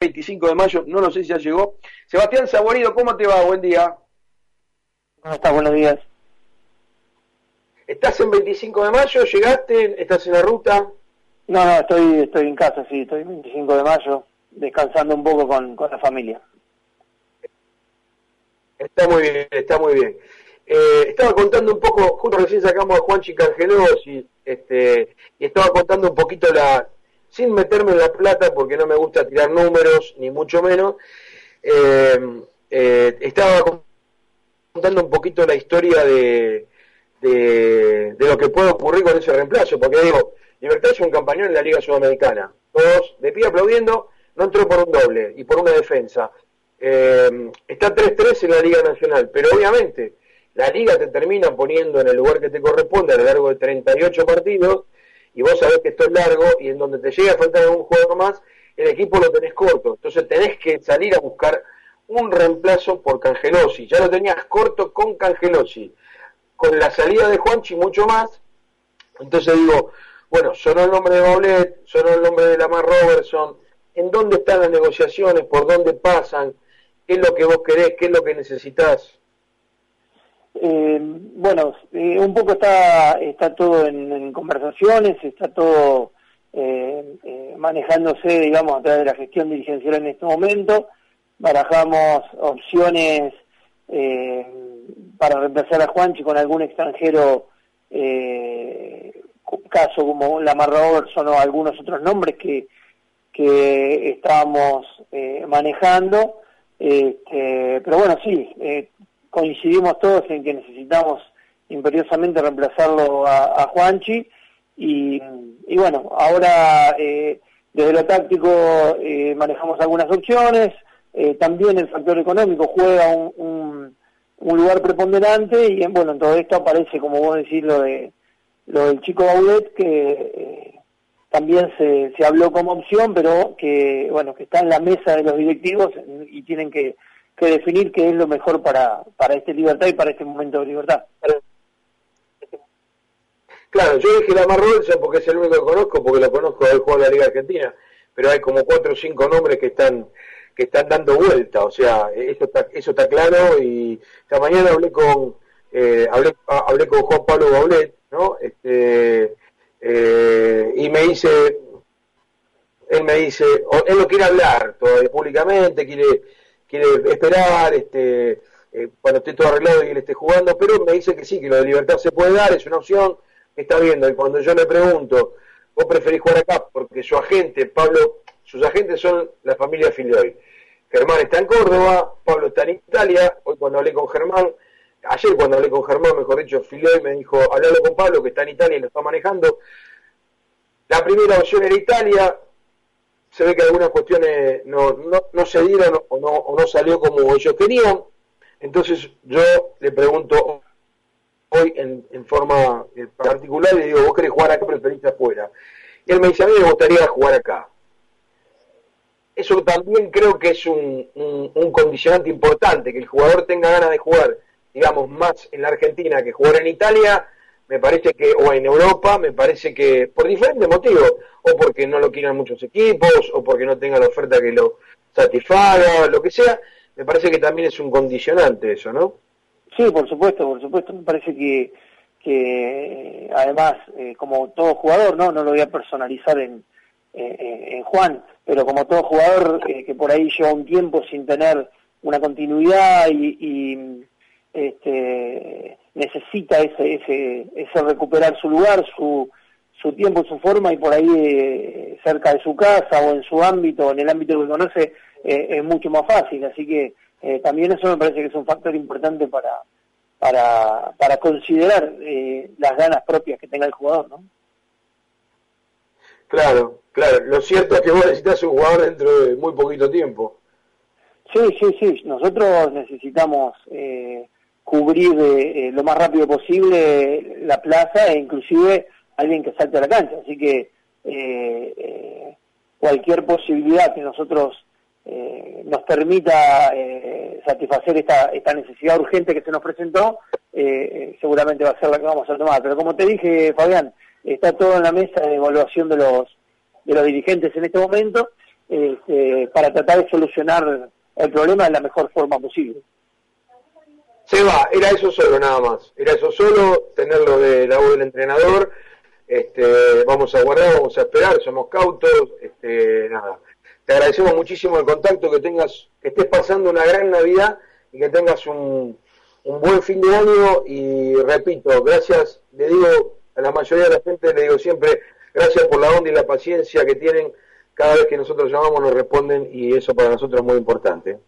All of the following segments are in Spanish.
25 de mayo, no lo sé si ya llegó. Sebastián Saborido, ¿cómo te va? Buen día. ¿Cómo estás? Buenos días. ¿Estás en 25 de mayo? ¿Llegaste? ¿Estás en la ruta? No, no, estoy, estoy en casa, sí, estoy 25 de mayo, descansando un poco con, con la familia. Está muy bien, está muy bien. Eh, estaba contando un poco, justo recién sacamos a Juanchi Cargelos y, este, y estaba contando un poquito la, sin meterme en la plata porque no me gusta tirar números, ni mucho menos, eh, eh, estaba contando un poquito la historia de, de, lo que puede ocurrir con ese reemplazo, porque digo, Libertad es un campañón en la Liga Sudamericana, todos de pie aplaudiendo, no entró por un doble y por una defensa. Eh, está 3-3 en la Liga Nacional, pero obviamente la Liga te termina poniendo en el lugar que te corresponde a lo largo de 38 partidos y vos sabés que esto es largo y en donde te llega a faltar algún jugador más, el equipo lo tenés corto. Entonces tenés que salir a buscar un reemplazo por Cangelosi. Ya lo tenías corto con Cangelosi. Con la salida de Juanchi mucho más. Entonces digo, bueno, sonó el nombre de Baulet, sonó el nombre de Lamar Robertson. ¿En dónde están las negociaciones? ¿Por dónde pasan? ¿Qué es lo que vos querés? ¿Qué es lo que necesitas? Eh, bueno, eh, un poco está, está todo en, conversaciones, está todo eh, eh, manejándose, digamos, a través de la gestión dirigencial en este momento. Barajamos opciones para reemplazar a Juanchi con algún extranjero, caso como Lamar Robertson o algunos otros nombres que, que estábamos manejando. Este, pero bueno, sí, coincidimos todos en que necesitamos imperiosamente reemplazarlo a, Juanchi. Y, bueno, ahora eh, desde lo táctico eh, manejamos algunas opciones, eh, también el factor económico juega un, un, lugar preponderante. Y bueno, en todo esto aparece, como vos decís, lo, de, lo del chico Baudet que también se, se habló como opción, pero que bueno, que está en la mesa de los directivos y tienen que que definir qué es lo mejor para, para este libertad y para este momento de libertad. Claro, yo dije la más porque es el único que conozco, porque lo conozco del juego de la Liga Argentina, pero hay como cuatro o cinco nombres que están que están dando vuelta, o sea, eso está, eso está claro y esta mañana hablé con eh, hablé, hablé con Juan Pablo Baulet, ¿no? Este, eh, y me dice, él me dice, él lo quiere hablar todavía públicamente, quiere quiere esperar, este, eh, cuando esté todo arreglado y él esté jugando, pero me dice que sí, que lo de libertad se puede dar, es una opción está viendo. Y cuando yo le pregunto, ¿vos preferís jugar acá? Porque su agente, Pablo, sus agentes son la familia Filioy. Germán está en Córdoba, Pablo está en Italia, hoy cuando hablé con Germán, ayer cuando hablé con Germán, mejor dicho, Filioy me dijo, hablalo con Pablo, que está en Italia y lo está manejando. La primera opción era Italia, se ve que algunas cuestiones no, no, no se dieron o no, o no salió como ellos querían. Entonces yo le pregunto hoy en, en forma particular, le digo, ¿vos querés jugar acá preferís afuera? Y él me dice, a mí me gustaría jugar acá. Eso también creo que es un, un condicionante importante, que el jugador tenga ganas de jugar, digamos, más en la Argentina que jugar en Italia, me parece que, o en Europa, me parece que, por diferentes motivos, o porque no lo quieran muchos equipos, o porque no tenga la oferta que lo satisfaga, lo que sea, me parece que también es un condicionante eso, ¿no? Sí, por supuesto, por supuesto, me parece que, que además, eh, como todo jugador, ¿no? No lo voy a personalizar en, Juan, pero como todo jugador eh, que por ahí lleva un tiempo sin tener una continuidad y, y este, necesita ese, ese, ese recuperar su lugar, su, su tiempo, su forma y por ahí eh, cerca de su casa o en su ámbito, en el ámbito que conoce, eh, es mucho más fácil. Así que eh, también eso me parece que es un factor importante para, para, para considerar las ganas propias que tenga el jugador, ¿no? Claro, claro. Lo cierto es que vos necesitas un jugador dentro de muy poquito tiempo. Sí, sí, sí. Nosotros necesitamos eh, cubrir eh, eh, lo más rápido posible la plaza e inclusive alguien que salte a la cancha. Así que eh, cualquier posibilidad que nosotros nos permita satisfacer esta, esta necesidad urgente que se nos presentó, seguramente va a ser la que vamos a tomar. Pero como te dije, Fabián, está todo en la mesa de evaluación de los, de los dirigentes en este momento este, para tratar de solucionar el problema de la mejor forma posible. Se va, era eso solo nada más, era eso solo, tenerlo de la voz del entrenador, este, vamos a guardar, vamos a esperar, somos cautos, este, nada. Te agradecemos muchísimo el contacto, que tengas, que estés pasando una gran Navidad y que tengas un, un buen fin de año y repito, gracias, le digo a la mayoría de la gente, le digo siempre, gracias por la onda y la paciencia que tienen, cada vez que nosotros llamamos nos responden y eso para nosotros es muy importante.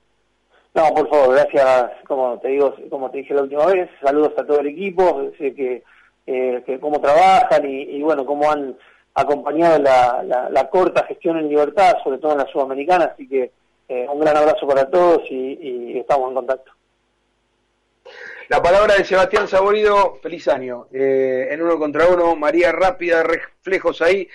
No, por favor, gracias, como te digo, como te dije la última vez, saludos a todo el equipo, que, eh, que cómo trabajan y, bueno, cómo han acompañado la, la, corta gestión en libertad, sobre todo en la Sudamericana, así que eh, un gran abrazo para todos y, estamos en contacto. La palabra de Sebastián Saborido, feliz año. Eh, en uno contra uno, María Rápida, reflejos ahí.